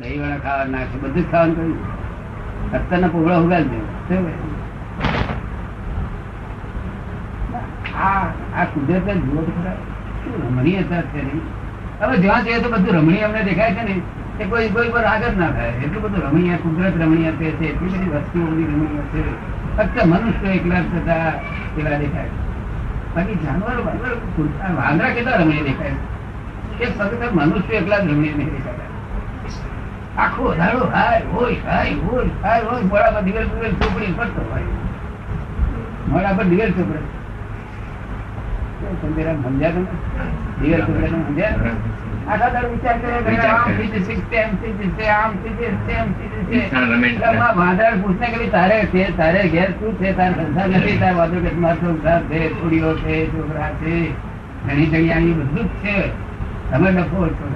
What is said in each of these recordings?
દહીં વાળા ખાવા નાખે બધું જ ખાવાનું કહ્યું અત્યારના પોગળા ઉગાડી દેવું આ કુદરત જુઓ તો ખરા. જોઈએ તો બધું રમણીય દેખાય છે ને કોઈ કોઈ પર આગળ ના થાય. એટલું બધું રમણીય, કુદરત રમણીય છે એટલી બધી વસ્તુઓ રમણીય છે. ફક્ત મનુષ્ય એકલા થતા એવા દેખાય બાકી જાનવર વાંદરા કેટલા રમણીય દેખાય એ ફક્ત મનુષ્ય એકલા જ રમણીય નહીં દેખાતા આખો દાડો હાય હોય હાય હોય હાય હોય મોડા પર દિવેલ દિવેલ ચોપડી પડતો હોય. મોડા પર દિવેલ ચોપડે સમજ્યા તમે? દિવેલ ચોપડે તમે સમજ્યા? આખા દાડો વિચાર કરે કે આમ થઈ જશે તેમ થઈ જશે આમ થઈ જશે તેમ થઈ જશે. આમાં પૂછને કે તારે છે તારે ઘેર શું છે? તારે સંસાર નથી તારે વાંધો કે મારો સંસાર છે છોડીઓ છે છોકરા છે ઘણી જગ્યાએ બધું જ છે. તમે લખો છો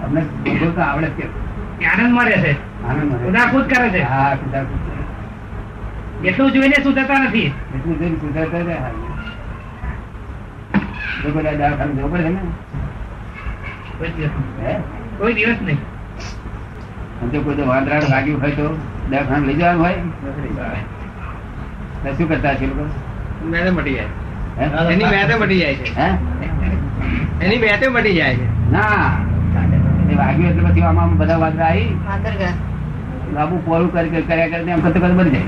તમને બધું તો આવડે કે આનંદમાં રહે છે. કરે છે. હા એટલું જોઈને સુધરતા નથી. એટલું જોઈને કોઈ દિવસ નહીં. જો કોઈ લાગ્યું હોય તો દવાખાને લઈ જવાનું હોય. શું કરતા છે લોકો? મેદે મટી જાય. હે? એની મેદે મટી જાય છે. હે? એની મેદે મટી જાય છે. ના. વાગ્યું એટલે પછી આમાં બધા વાંદરા આવી લાંબુ પોળું કરી કરી કર્યા કરીને એમ કરતા કરતા બની જાય.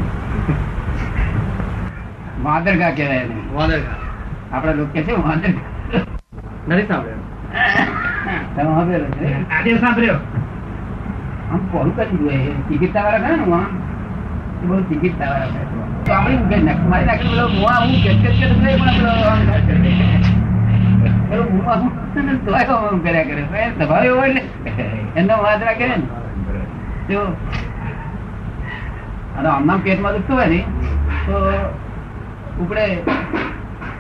વાંદરગા કહેવાય એને. વાદળા. આપડા લોકો કે છે વાંદરગા નથી સાંભળ્યો. તમે આજે સાંભળ્યો. આમ પોળું કરી દે ટિકિટ વાળા ખરા ને હું આમ? બહુ ટિકિટતા વાળા છે તો આપણે મારી નાખી બોલો મુઆ હું કે કે કે પણ આમ કરે. હું કરે. કરે સ્વભાવ એવો એટલે એનો વાંદરા કરે ને અને આમનામ પેટમાં દુખતું હોય ને, તો ઉપડે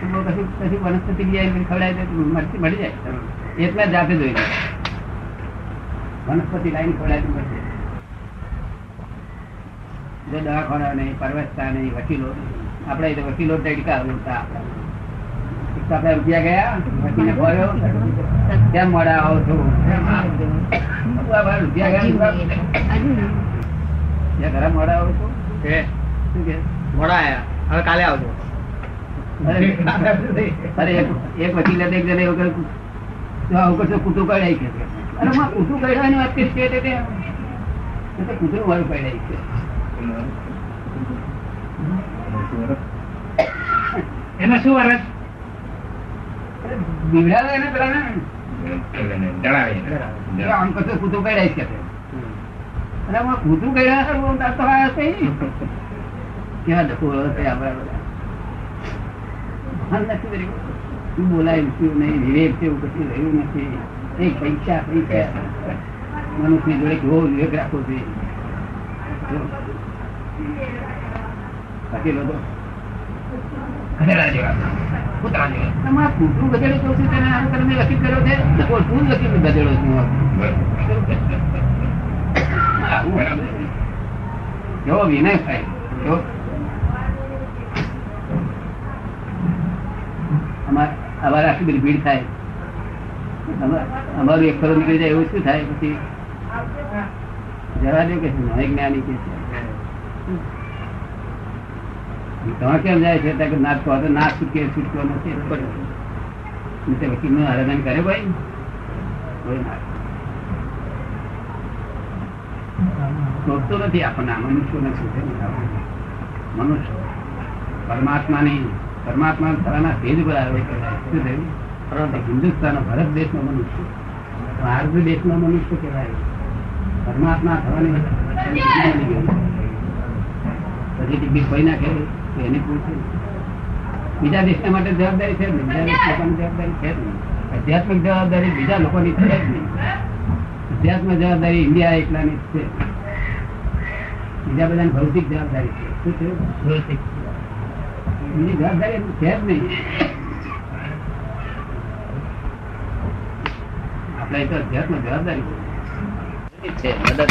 કશું વનસ્પતિ આવી ખવડાય તો મળી જાય એટલે જાતે જોઈ લે. વનસ્પતિ લાઈન ખવડાય તો મળી જાય દવાખાના નહીં પરવસતા નહીં, વકીલો. આપણે વકીલો તરીકે ઉડતા આપણા. તો રૂપિયા ગયા વકીલે ભર્યો. કેમ મળે આવો છો? રૂપિયા ગયા ઘરે મોડા આવો છો. કે શું કે? હવે કાલે આવજો. અરે એક વકીલે એક જણે એવું કર્યું તો આવું કરશો કૂટું કઢાઈ કે અરે માં કૂટું કઢાવાની વાત કરી છે એટલે તે એ તો કૂતરું વાળું કઢાઈ છે. એમાં શું વરસ? બીવડાવે એને પેલાને. એ આમ કરશો કૂતરું કઈ કે. અરે તો કઈ કેવા ડખો છે આપણા નથી શું બોલાય શું નહીં વિવેક છે એવું કશું રહ્યું નથી. એક પૈસા પૈસા મનુષ્ય જોડે કેવો વિવેક રાખવો જોઈએ. બાકી તો ગધેડા જેવા, જેવા. તમારે કૂતરું ગધેડું છું તેને આમ કરીને વકીલ કર્યો છે. બોલ, જ વકીલ ગધેડો છું કેવો વિનય થાય. કેવો અમારે બધી ભીડ થાય. અમારું એક ખરો નીકળી જાય એવું શું થાય? પછી જરા દો કે છે જ્ઞાની કે છે. તમે કેમ જાય છે? કે ના તો ના છૂટકે છૂટકો નથી. નહીં તો વકીલનું આરાધન કરે ભાઈ. શોધતો નથી આપણને મનુષ્ય નથી. મનુષ્ય પરમાત્માની પરમાત્મા થવાના ભેદ પર આવે શું થયું? હિન્દુસ્તાન ભારત દેશનો મનુષ્ય. ભારત દેશનો મનુષ્ય કહેવાય. પરમાત્મા થવાની પછી ટિકિટ કોઈ નાખે એની પૂછે બીજા દેશના માટે જવાબદારી છે બીજા દેશ લોકોની જવાબદારી છે જ નહીં. આધ્યાત્મિક જવાબદારી બીજા લોકોની છે જ નહીં. અધ્યાત્મ જવાબદારી ઇન્ડિયા એકલાની જ છે. બીજા બધાની ભૌતિક જવાબદારી છે. શું છે? બીજી જવાબદારી છે જ નહીં. આપણે તો અધ્યાત્મ જવાબદારી છે. મદદ?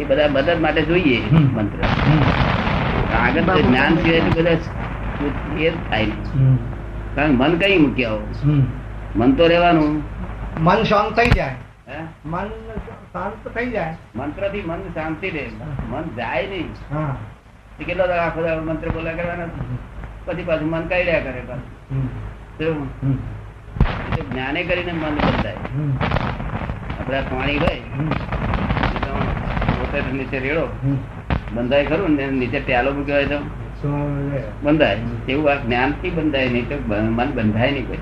એ બધા મદદ માટે જોઈએ મંત્ર. આગળ તો જ્ઞાન સિવાય બધા એ થાય. કારણ મન કઈ મૂક્યા મન તો રહેવાનું. મન શાંત થઈ જાય. હે? મન શાંત થઈ જાય. મંત્રથી મન શાંતિ રહે. મન જાય નહીં. કેટલો આખો મંત્ર બોલા કરવાના? પછી પાછું મન કરે પાછું. શું? હમ. એ જ્ઞાને કરીને મન બંધાય. હમ. પાણી હોય. નીચે રેડો. બંધાય ખરું ને નીચે પ્યાલો મૂક્યો હોય તો? બંધાય. એવું આ જ્ઞાનથી બંધાય નહીં તો મન બંધાય નહીં કોઈ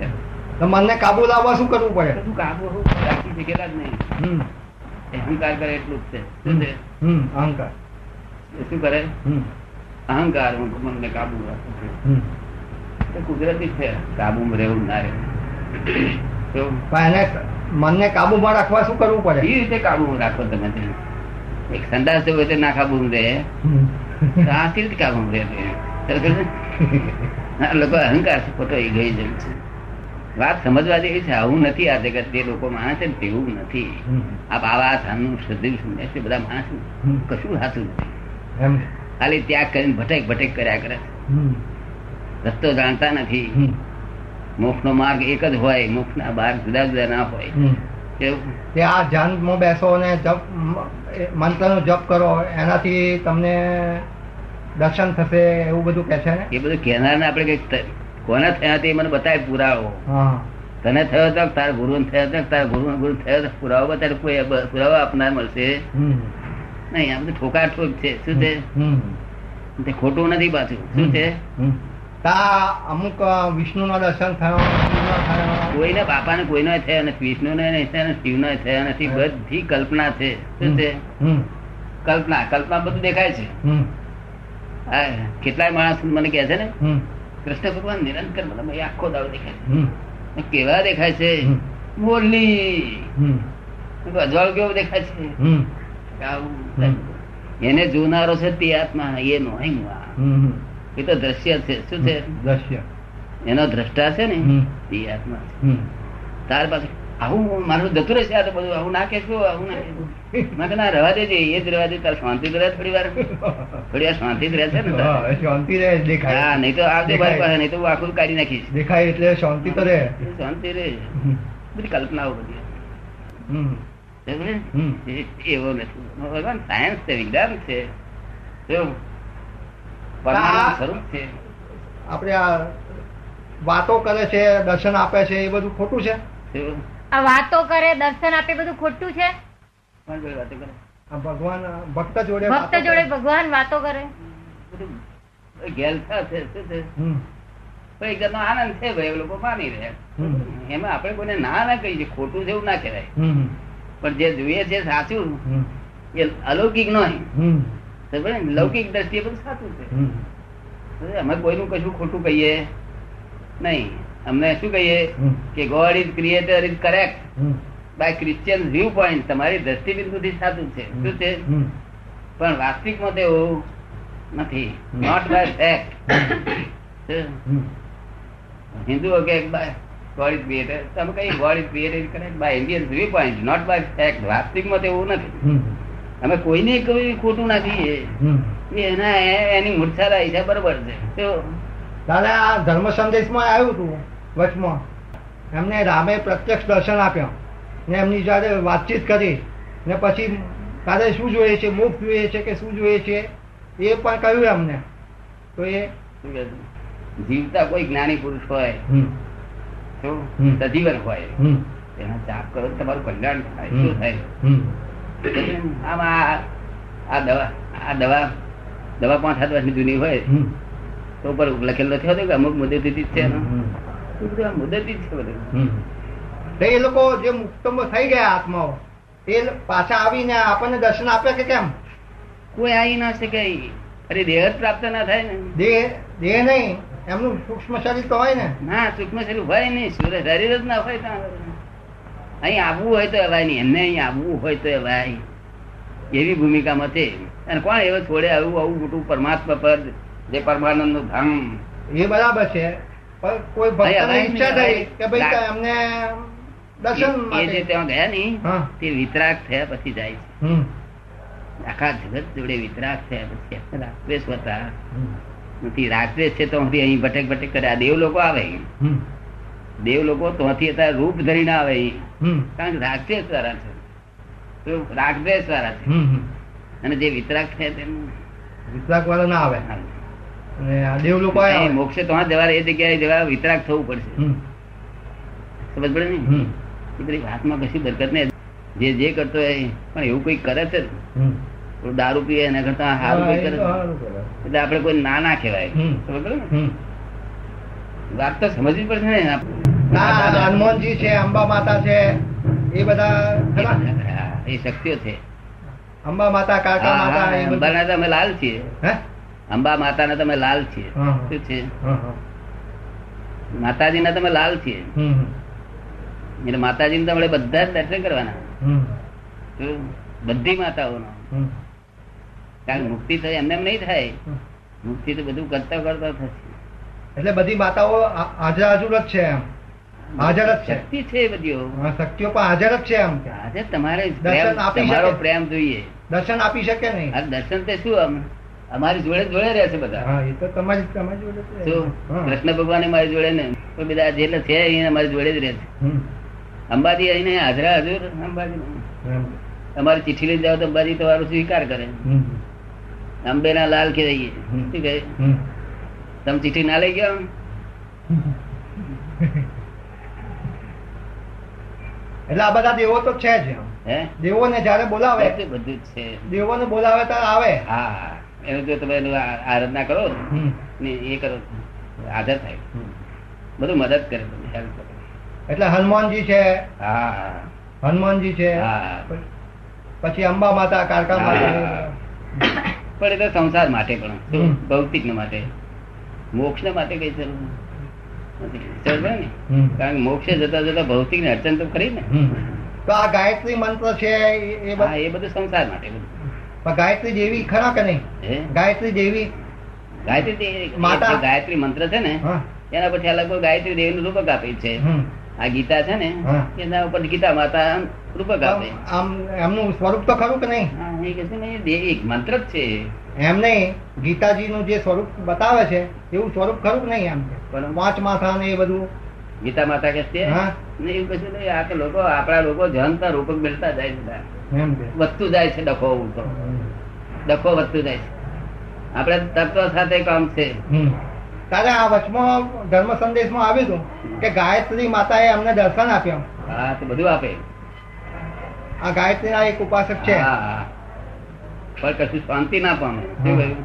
મનને કાબુ લાવવા શું કરવું પડે? શું કાબુ રાખી શકેલા જ નહીં. અહંકાર કરે એટલું જ છે. શું છે? હમ. અહંકાર. શું કરે? અહંકાર હું મનને કાબુ રાખું કુદરતી છે. કાબુ રહેવું ના રહે. મનને કાબુમાં રાખવા શું કરવું પડે? એ રીતે કાબુ રાખો તમે. એક સંદાસ જવું તો ના કાબુ રહે આ કેવી રીતે કાબુ રહે લોકો અહંકાર ખોટો એ ગઈ જેમ છે. વાત સમજવા જેવી છે આવું નથી આ જગત. જે લોકો માને છે તેવું નથી. આ બાવા ધામનું શ્રદ્ધેવ સમજે છે? બધા માણસ કશું સાચું નથી. ખાલી ત્યાગ કરીને ભટેક ભટેક કર્યા કરે. રસ્તો જાણતા નથી. મોક્ષ નો માર્ગ એક જ હોય મોક્ષ ના માર્ગ જુદા જુદા ના હોય. તે આ ધ્યાનમાં બેસો અને જપ મંત્રનો જપ કરો એનાથી તમને દર્શન થશે એવું બધું કે છે ને? એ બધું કહેનાર ને આપણે કંઈક કોને થયા તે મને બતાય પુરાવો. તને થયો તો તારા ગુરુ થયો તો તારા ગુરુ ગુરુ થયો તો પુરાવો બતાડે કોઈ પુરાવો આપનાર મળશે. નહીં આ બધું ઠોકા ઠોક છે. શું છે? તે ખોટું નથી પાછું. શું છે. તા અમુક વિષ્ણુ નો દર્શન થયો કોઈને બાપાને કોઈનો થયો નથી વિષ્ણુ ને નહીં થયો ને શિવનો થયો નથી બધી કલ્પના છે. શું છે? કલ્પના કલ્પના બધું દેખાય છે. કેટલાય માણસ મને કહે છે ને કૃષ્ણ ભગવાન નિરંતર મને આખો દાવ દેખાય છે. કેવા દેખાય છે. મોરલી. અજવાળ કેવો દેખાય છે. એને જોનારો છે તે આત્મા એ નો હું. એ તો દ્રશ્ય છે. શું છે? દ્રશ્ય. એનો દ્રષ્ટા છે ને એ આત્મા તાર પાસે આવું મારું જતું રહેશે આ તો બધું આવું ના કહેશો આવું ના. મેં ના રહેવા દેજે એ જ રહેવા દે તાર શાંતિ રહે થોડી વાર. થોડી વાર શાંતિ જ રહેશે ને શાંતિ રહે હા નહીં તો આવજો ભાઈ પાસે નહીં તો હું આખું કાઢી નાખીશ. દેખાય એટલે શાંતિ તો રહે. શાંતિ રે હમ. બધી કલ્પનાઓ બધી. એવો નથી. ભગવાન સાયન્સ છે વિજ્ઞાન છે. સ્વરૂપ છે આપણે આ વાતો કરે છે દર્શન આપે છે એ બધું ખોટું છે? આ વાતો કરે દર્શન આપે બધું ખોટું છે? કોણ જોડે વાતો કરે. આ ભગવાન ભક્ત જોડે ભક્ત જોડે ભગવાન વાતો કરે? ગેલતા છે શું છે? આનંદ છે ભાઈ એ લોકો માની રહ્યા એમાં આપણે કોઈને ના ના કહી છે ખોટું છે એવું ના કહેવાય. પણ જે જોઈએ છે સાચું એ અલૌકિક નહીં? લૌકિક દ્રષ્ટિએ બધું સાચું છે. અમે કોઈનું કશું ખોટું કહીએ નહીં. અમને શું કહીએ? કે God is creator is correct by Christian viewpoint તમારી દ્રષ્ટિબિંદુથી સાચું છે. શું છે? પણ વાસ્તવિકમાં તો એવું નથી. નોટ બાય ફેક્ટ હિન્દુ હિન્દુઓ કે ગોડ ઇઝ ક્રિએટર તમે કઈ God is creator is correct by Indian viewpoint not by fact વાસ્તવિકમાં એવું નથી. અમે કોઈને કોઈ ખોટું નથી એના એની મૂર્છા છે બરોબર છે. દાદા આ ધર્મ સંદેશમાં આવ્યું હતું વચમાં. એમને રામે પ્રત્યક્ષ દર્શન આપ્યા. ને એમની જયારે વાતચીત કરી. ને પછી તારે શું જોઈએ છે મોક્ષ જોઈએ છે કે શું જોઈએ છે એ પણ કહ્યું એમને. તો એ? જીવતા કોઈ જ્ઞાની પુરુષ હોય સજીવન હોય. એના જાપ કરો તમારું કલ્યાણ થાય. શું થાય. આમાં આ- દવા આ દવા દવા પાંચ સાત વર્ષની જૂની હોય તો ઉપર લખેલું નથી હોતું કે અમુક મુદતી જ છે મુદતી જ છે બધું. એ લોકો જે મુક્તમ થઈ ગયા આત્માઓ એ પાછા આવીને આપણને દર્શન આપે કે કેમ? કોઈ આવી ના શકે. અરે દેહ જ પ્રાપ્ત ના થાય ને. દેહ દેહ નહીં એમનું સૂક્ષ્મ શરીર તો હોય ને. ના સૂક્ષ્મ શરીર હોય નહીં. શરીર જ ના હોય ત્યાં. અહીં આવવું હોય તો અવાય નહીં એમને અહીં આવવું હોય તો અવાય. એવી ભૂમિકામાં છે. અને કોણ એવો છોડે આવું આવું મોટું પરમાત્મા પદ જે પરમાનંદનું ધામ? એ બરાબર છે. પણ કોઈ ભક્તને ઈચ્છા થઈ કે ભાઈ અમને દર્શન એ- જે ત્યાં ગયા નહીં તે વિતરાગ થયા પછી જાય છે. આખા જગત જોડે વિતરાગ થયા પછી રાગદ્વેષ હતા. નથી રાગદ્વેષ છે તો અહીં ભટેક ભટેક કરે. આ દેવ લોકો આવે. દેવ લોકો ત્યાંથી અત્યારે રૂપ ધરીને આવે. કારણ કે રાક્ષસ વાળા છે. તો રાગદ્વેષ વાળા છે. અને જે વિતરાક છે તેનું વિતરાક વાળા ના આવે. અને દેવ લોકો મોક્ષે તો જવા એ જગ્યાએ જવા વિતરાક થવું પડશે. સમજ પડે ને? એ બધી વાતમાં કશી બરકત નહીં. જે જે કરતો હોય પણ એવું કોઈ કરે છે? દારૂ પીએ એના કરતા સારું કોઈ કરે. એટલે આપણે કોઈ ના ના કહેવાય. સમજ પડે ને. વાત તો સમજવી પડશે ને હનુમાનજી છે અંબા માતા છે એ બધા એ શક્તિઓ છે. અંબા માતા કાકા માતા અંબાના તો અમે લાલ છીએ. અંબા માતાના તમે લાલ છીએ. શું છે. માતાજીના તમે લાલ છીએ. એટલે માતાજીને તમારે બધા જ દર્શન કરવાના. બધી માતાઓનો. કારણ કે મુક્તિ થાય એમને એમ નહીં થાય. મુક્તિ તો બધું કરતા કરતા થશે. એટલે બધી માતાઓ હાજર હાજર જ છે એમ. હાજર જ છે. શક્તિ છે બધીઓ. શક્તિઓ પણ હાજર જ છે એમ. આજે તમારે દર્શન આપી તમારો. પ્રેમ જોઈએ. દર્શન આપી શકે નહીં. દર્શન તે શું અમારી જોડે જોડે રહેશે બધા. હા એ તો તમારી તમારી જોડે છે. શું? કૃષ્ણ ભગવાન મારી જોડે ને? બધા જેટલા છે અહીંયા અમારી જોડે જ રહે છે. અંબાજી અહીં હાજરા હજુર? અંબાજી. તમારી ચિઠ્ઠી લઈ જાઓ તો અંબાજી તમારો સ્વીકાર કરે. અંબેના લાલ કે રહીએ શું કહે. તમે ચીઠી ના લઈ ગયા એટલે આ બધા દેવો તો છે જ દેવોને જયારે બોલાવે બધું છે. દેવોને બોલાવે ત્યારે આવે. હા એનું જો તમે આરાધના કરો ને એ કરો હાજર થાય. બધું મદદ કરે તમને હેલ્પ કરે. એટલે હનુમાનજી છે. હા હનુમાનજી છે. હા પછી અંબા માતા કારકા માતા. પણ એ તો સંસાર માટે પણ. ભૌતિક માટે. મોક્ષ માટે કઈ જરૂર નથી. ને? કારણ કે મોક્ષે જતા જતા ભૌતિક ને અડચણ તો ખરી ને. તો આ ગાયત્રી મંત્ર છે એ એ બધું- સંસાર માટે બધું. પણ ગાયત્રી જેવી ખરા કે નહીં? ગાયત્રી જેવી ગાયત્રી માતા. ગાયત્રી મંત્ર છે ને એના પછી આ લગભગ ગાયત્રી દેવી નું રૂપક આપે છે. આ ગીતા છે ને એના ઉપર ગીતા માતા રૂપક આપે. આમ આમ એમનું સ્વરૂપ તો ખરું કે નહીં? એ કે છે ને એક મંત્ર જ છે. એમ નહીં ગીતાજીનું જે સ્વરૂપ બતાવે છે એવું સ્વરૂપ ખરું નહીં એમ? પણ પાંચ માથા ને એ બધું? ગીતા માતા કે છે? ને એવું કશું નહીં આ તો લોકો આપણા લોકો જનતા રૂપક મેળતા જાય છે વધતું જાય છે ડખો ઉલટો ડખો વધતું જાય છે. આપણે તત્વ સાથે કામ છે. તારે આ વચમાં ધર્મ સંદેશમાં આવ્યું હતું કે ગાયત્રી માતાએ અમને દર્શન આપ્યું. હા તો બધું આપે. આ ગાયત્રીના એક ઉપાસક છે. હા. પણ કશું શાંતિ ના પામે. બધું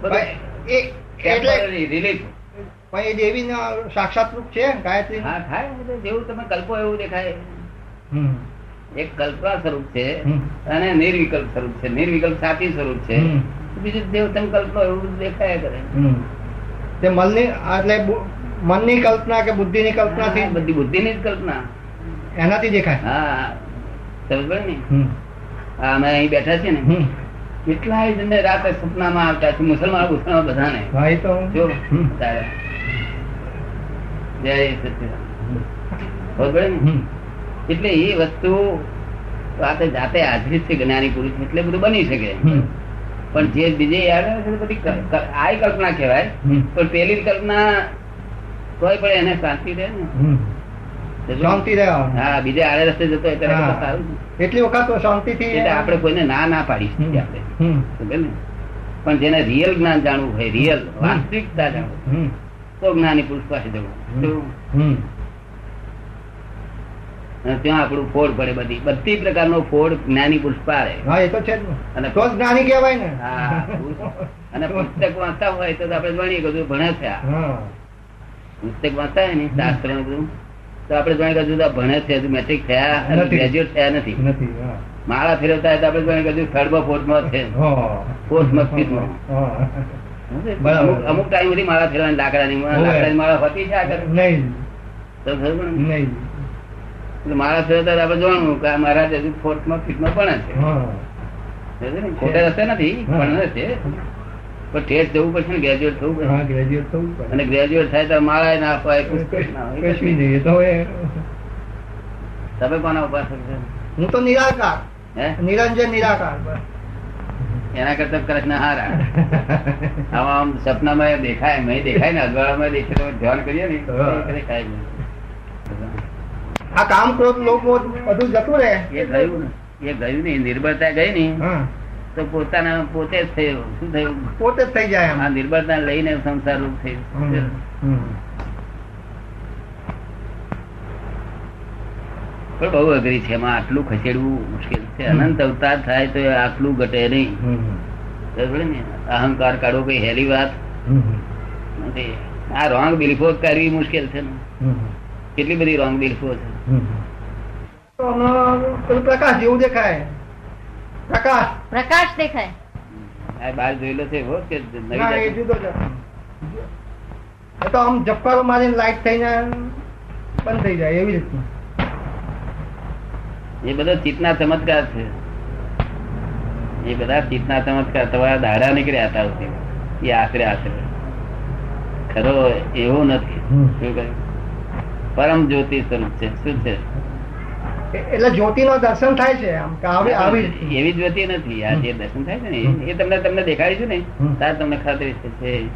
પણ એ એટલે temporary relief. પણ એ દેવીના સાક્ષાત રૂપ છે ગાયત્રી? હા થાય જેવું તમે કલ્પો એવું દેખાય. એક કલ્પના સ્વરૂપ છે. અને નિર્વિકલ્પ સ્વરૂપ છે. નિર્વિકલ્પ સાચી સ્વરૂપ છે. બીજું દેવ તમે કલ્પનો એવું દેખાયા કરે. તે મનની એટલે મનની કલ્પના કે બુદ્ધિની કલ્પના થી બધી બુદ્ધિની જ કલ્પના. એનાથી દેખાય. હા સમજ ને. હા, અમે અહીં બેઠા છીએ ને. કેટલાય જણને રાતે સપનામાં આવતા છે મુસલમાન મુસલમાન બધાને. હા એ તો. જો તારે. જય સચિદાનંદ. ખબર પડે ને? હમ. એટલે એ વસ્તુ રાતે જાતે હાજરી છે જ્ઞાની પુરુષ એટલે બધું બની શકે. પણ જે બીજે યાદ છે બધી આ કલ્પના કહેવાય. પણ પેલી કલ્પના કોઈ પણ એને શાંતિ રહે ને. શાંતિ રહે હા બીજે આડે રસ્તે જતો ત્યારે સારું. એટલી વખત તો શાંતિથી એટલે આપણે કોઈને ના ના પાડી આપણે હમ. સમજે ને? પણ જેને રિયલ જ્ઞાન જાણવું હોય રિયલ વાસ્તવિકતા જાણવું તો જ્ઞાની પુરુષ પાસે જવું. શું? હમ. અને ત્યાં આપણું ફોડ પડે બધી. બધી પ્રકારનો ફોડ જ્ઞાની પુરુષ પાડે. હા એ તો છે અને- તો જ્ઞાની કહેવાય ને. હા, અને પુસ્તક વાંચતા હોય તો આપણે જાણીએ બધું ભણે છે પુસ્તક વાંચતા હોય ને શાસ્ત્ર બધું. તો આપણે તો આ ભણે છે મેટ્રિક થયા ગ્રેજ્યુએટ થયા નથી. માળા ફેરવતા હોય તો આપણે જાણીએ કે હજુ થર્ડમાં ફોર્થમાં છે. ફોર્થમાં ફિફ્થમાં. અમુક ટાઈમ સુધી માળા ફેરવાની લાકડાની. લાકડાની માળા હોતી છે આગળ? નહીં. તો ખબર નહીં. એટલે ફેરવતા આપણે જોવાનું કે મારા હજુ ફોર્થમાં ફિફ્થમાં પણ છે? ખોટે રસ્તે નથી પણ છે. પણ ઠેઠ જવું પડશે ને ગ્રેજ્યુએટ થવું પડશે. હા ગ્રેજ્યુએટ થવું પડે. અને ગ્રેજ્યુએટ થાય તો માળા ના અપાય પુસ્તક ના હોય, કશું નહીં તો તમે કોના ઉપાસક છો? હું તો નિરાકાર. હે? નિરંજન નિરાકાર એના કરતા કૃષ્ણ હારા. આમ આમ સપનામાં દેખાય મેં દેખાય ને અજવાળામાં દેખાય તો ધ્યાન કરીએ ને દેખાય નહીં. આ કામ ક્રોધ લોકો બધું જતું રહે. એ ગયું ને એ ગયું નહીં નિર્બળતા ગઈ નહીં હા. તો પોતાના પોતે જ થયો. શું થયું? પોતે જ થઈ જાય આ નિર્બળતા લઈને સંસાર રૂપ થયું. પણ બહુ અઘરી છે. એમાં આટલું ખસેડવું મુશ્કેલ છે. અનંત અવતાર થાય તો આટલું ઘટે નહીં. ને? અહંકાર કાઢો કઈ હેલી વાત? નથી આ રોંગ બિલીફો કરવી મુશ્કેલ છે ને? કેટલી બધી રોંગ બિલીફો છે પ્રકાશ જેવું દેખાય. પ્રકાશ. પ્રકાશ દેખાય. બાર જોયેલો છે હો કે નવી? જુદો છે. તો આમ જપ્પારો મારીને લાઈટ થઈને બંધ થઈ જાય એવી રીતનું. એ બધો ચિતના ચમત્કાર છે. એ બધા ચિતના ચમત્કાર તમારા દાડા નીકળ્યા હતા એ આશરે આશરે. ખરો એવો નથી. શું કહ્યું? પરમ જ્યોતિ સ્વરૂપ છે. શું છે? એ- જ્યોતિ નો દર્શન થાય છે આમ આવી આવી એવી જ્યોતિ નથી. આ જે દર્શન થાય છે ને એ- તમને તમને દેખાડી છે ને તાર તમને ખાતરી છે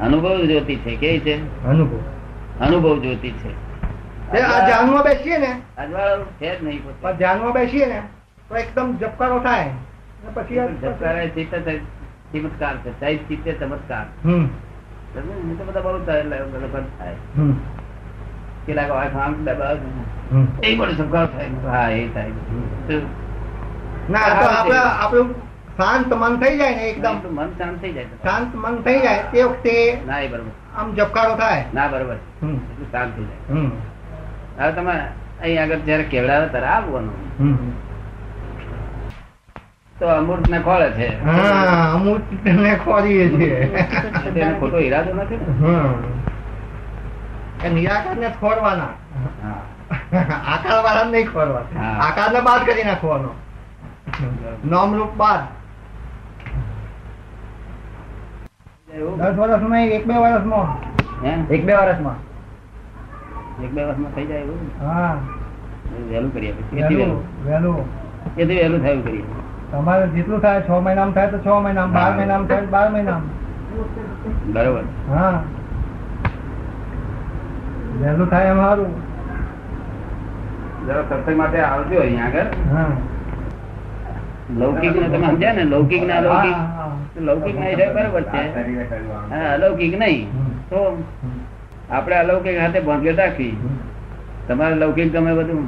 અનુભવ જ્યોતિ છે કેવી છે? અનુભવ. અનુભવ જ્યોતિ છે. ધ્યાનમાં બેસીએ ને. અજવાળો છે જ નહીં ધ્યાનમાં બેસીએ ને તો એકદમ જપકારો થાય. પછી છે, ચમત્કાર છે ચમત્કાર. તો બધા બહુ થાય એટલે બધો થાય હમ. કેટલાક વાંખ આમ દબાવ એ પણ સંભાળ થાય હા એ થાય. તો ના તો આપડે આપણું શાંત મન થઈ જાય ને એકદમ. એકદમ મન શાંત થઈ જાય. શાંત મન થઈ જાય તે વખતે ના એ બરોબર. આમ જપકારો થાય. ના બરોબર. શાંત થઈ જાય. હવે તમે અહીં આગળ જયારે કેવડાવે ત્યારે આવવાનું તો અમૃત ને ખોળે છે. અમૃત ને ખોરીએ છીએ. તો ખોટો ઈરાદો નથી. એ નિરાકાર ને ખોરવાના. આકાર વાળા નહીં ખોરવાના આકાર ને બાદ કરી નાખવાનો નામ રૂપ બાદ? દસ વર્ષમાં એક બે વર્ષમાં. હે? એક બે વર્ષમાં. એક બે વર્ષમાં થઈ જાય એવું? હા. વહેલું કરીએ પછી વહેલું વહેલું. એથી વહેલું થયું કરીએ. તમારે જેટલું થાય છ મહિનામાં થાય તો છ મહિનામાં બાર. મહિનામાં થાય બાર મહિનામાં. બરોબર. હા. વહેલું થાય એમ સારું. જરા સત્સંગ માટે આવજો અહીંયા આગળ. લૌકિક ને તમે સમજ્યા ને લૌકિક ના હા. લૌકિક ના હિસાબે બરોબર છે. હા અલૌકિક નહીં. તો આપણે અલૌકિક હાથે ભાંગ્યો રાખી તમારે લૌકિક ગમે બધું.